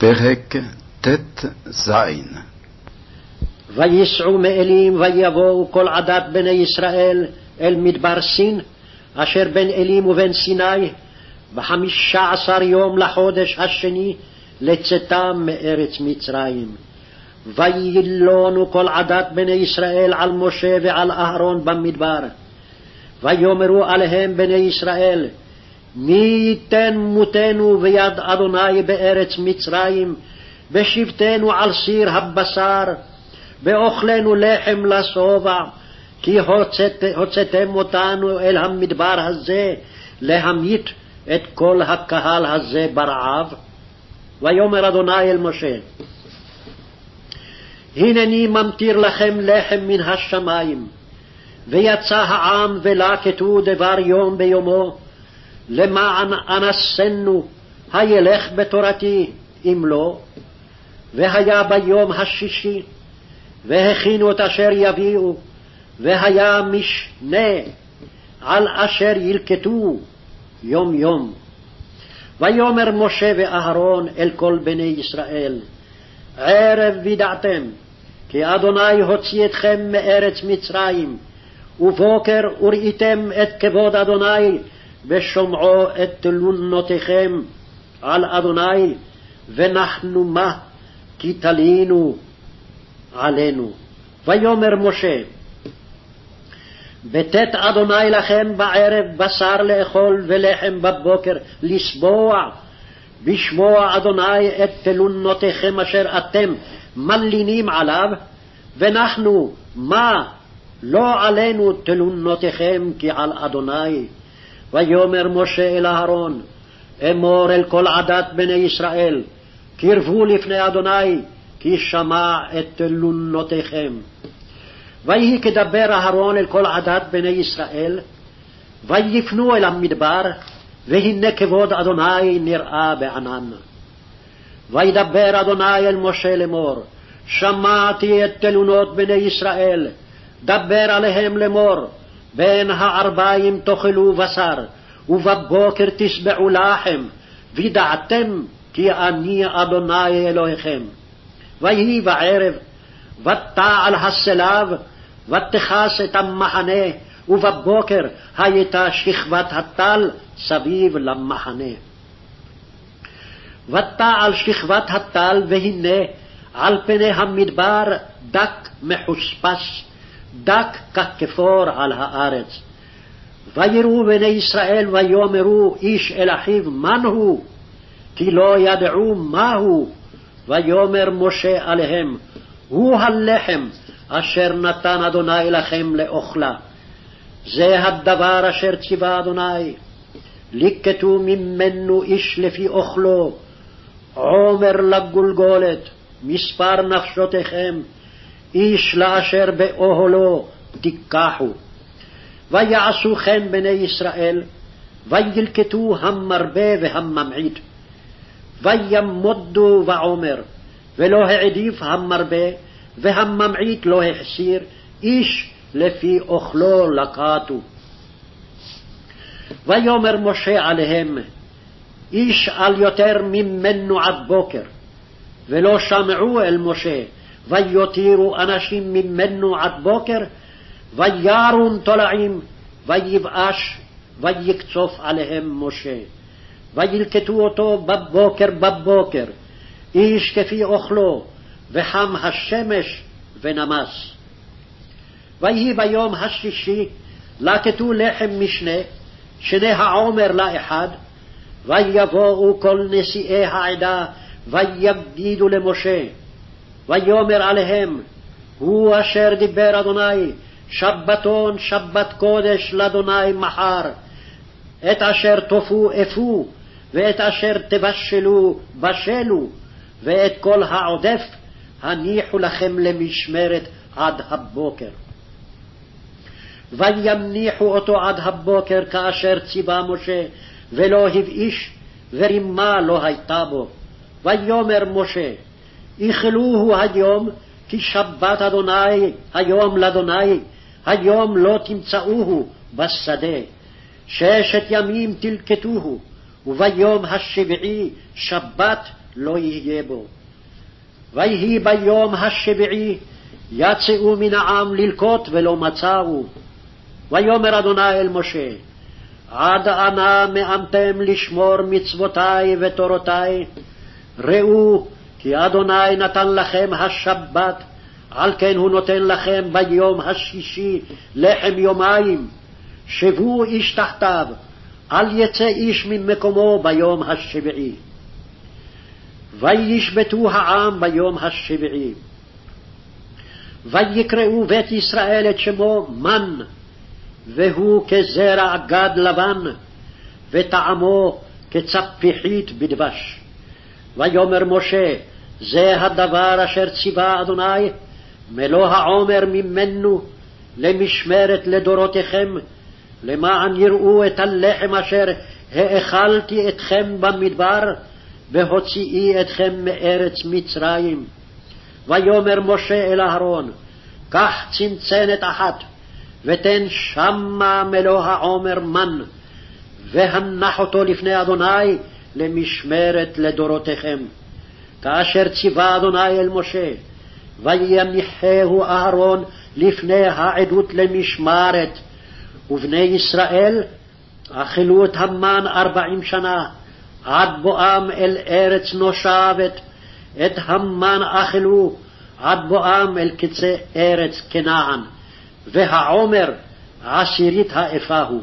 פרק ט"ז וייסעו מאלים ויבואו כל עדת בני ישראל אל מדבר סין, אשר בין אלים ובין סיני, בחמישה עשר יום לחודש השני לצאתם מארץ מצרים. וילונו כל עדת בני ישראל על משה ועל אהרון במדבר. ויאמרו עליהם בני ישראל, מי ייתן מותנו ביד אדוני בארץ מצרים, בשבתנו על סיר הבשר, באוכלנו לחם לשובע, כי הוצאתם אותנו אל המדבר הזה להמית את כל הקהל הזה ברעב. ויאמר אדוני אל משה, הנני ממטיר לכם לחם מן השמים, ויצא העם ולקטו דבר יום ביומו, למען אנסנו, הילך בתורתי, אם לא. והיה ביום השישי, והכינו את אשר יביאו, והיה משנה על אשר ילקטו יום יום. ויאמר משה ואהרון אל כל בני ישראל, ערב וידעתם, כי אדוני הוציא אתכם מארץ מצרים, ובוקר וראיתם את כבוד אדוני, ושומעו את תלונותיכם על אדוני, ונחנו מה, כי תלינו עלינו. ויאמר משה, בתת אדוני לכם בערב בשר לאכול ולחם בבוקר לשבוע, בשמוע אדוני את תלונותיכם אשר אתם מלינים עליו, ונחנו מה לא עלינו תלונותיכם כי על אדוני. ויאמר משה אל אהרון, אמור אל כל עדת בני ישראל, קרבו לפני אדוני, כי שמע את תלונותיכם. ויהי כדבר אהרון אל כל עדת בני ישראל, ויפנו אל המדבר, והנה כבוד אדוני נראה בענן. וידבר אדוני אל משה לאמור, שמעתי את תלונות בני ישראל, דבר עליהם לאמור, בין הערביים תאכלו בשר, ובבוקר תשבעו לחם, וידעתם כי אני אדוני אלוהיכם. ויהי בערב, ותעל הסלב, ותכס את המחנה, ובבוקר הייתה שכבת הטל סביב למחנה. ותעל שכבת הטל, והנה על פני המדבר דק מחוספס, דק ככפור על הארץ. ויראו בני ישראל ויאמרו איש אל אחיו מן הוא, כי לא ידעו מהו. ויאמר משה עליהם, הוא הלחם אשר נתן אדוני לכם לאוכלה. זה הדבר אשר ציווה אדוני. ליקטו ממנו איש לפי אוכלו, עומר לגולגולת, מספר נפשותיכם, איש לאשר באוהלו תיקחו. ויעשו כן בני ישראל, וילקטו המרבה והממעיט. וימודו בעומר, ולא העדיף המרבה, והממעיט לא החסיר, איש לפי אוכלו לקטו. ויאמר משה עליהם, איש על יותר ממנו עד בוקר, ולא שמעו אל משה, ויותירו אנשים ממנו עד בוקר, וירון תולעים, ויבאש, ויקצוף עליהם משה. וילקטו אותו בבוקר בבוקר, איש כפי אוכלו, וחם השמש ונמס. ויהי ביום השישי, לקטו לחם משנה, שני העומר לאחד, ויבואו כל נשיאי העדה, ויגידו למשה, ויאמר עליהם, הוא אשר דיבר אדוני, שבתון שבת קודש לאדוני מחר, את אשר תופו אפו, ואת אשר תבשלו בשלו, ואת כל העודף הניחו לכם למשמרת עד הבוקר. ויניחו אותו עד הבוקר כאשר ציווה משה, ולא הבאיש, ורימה לא הייתה בו. ויאמר משה, איכלוהו היום, כי שבת אדוני היום לאדוני, היום לא תמצאוהו בשדה. ששת ימים תלקטוהו, וביום השביעי שבת לא יהיה בו. ויהי ביום השביעי יצאו מן העם ללקוט ולא מצאו. ויאמר אדוני אל משה, עד אנה מאמתם לשמור מצוותי ותורותי? ראו, כי אדוני נתן לכם השבת, על כן הוא נותן לכם ביום השישי לחם יומיים. שבו איש תחתיו, אל יצא איש ממקומו ביום השביעי. וישבתו העם ביום השביעי. ויקראו בית ישראל את שמו מן, והוא כזרע גד לבן, וטעמו כצפיחית בדבש. ויאמר משה, זה הדבר אשר ציווה אדוני, מלוא העומר ממנו למשמרת לדורותיכם, למען יראו את הלחם אשר האכלתי אתכם במדבר, והוציאי אתכם מארץ מצרים. ויאמר משה אל אהרון, קח צנצנת אחת, ותן שמה מלוא העומר מן, והנח אותו לפני אדוני למשמרת לדורותיכם. כאשר ציווה אדוני אל משה, ויניחהו אהרון לפני העדות למשמרת, ובני ישראל אכלו את המן ארבעים שנה, עד בואם אל ארץ נושבת, את המן אכלו עד בואם אל קצה ארץ כנען, והעומר עשירית האפה הוא.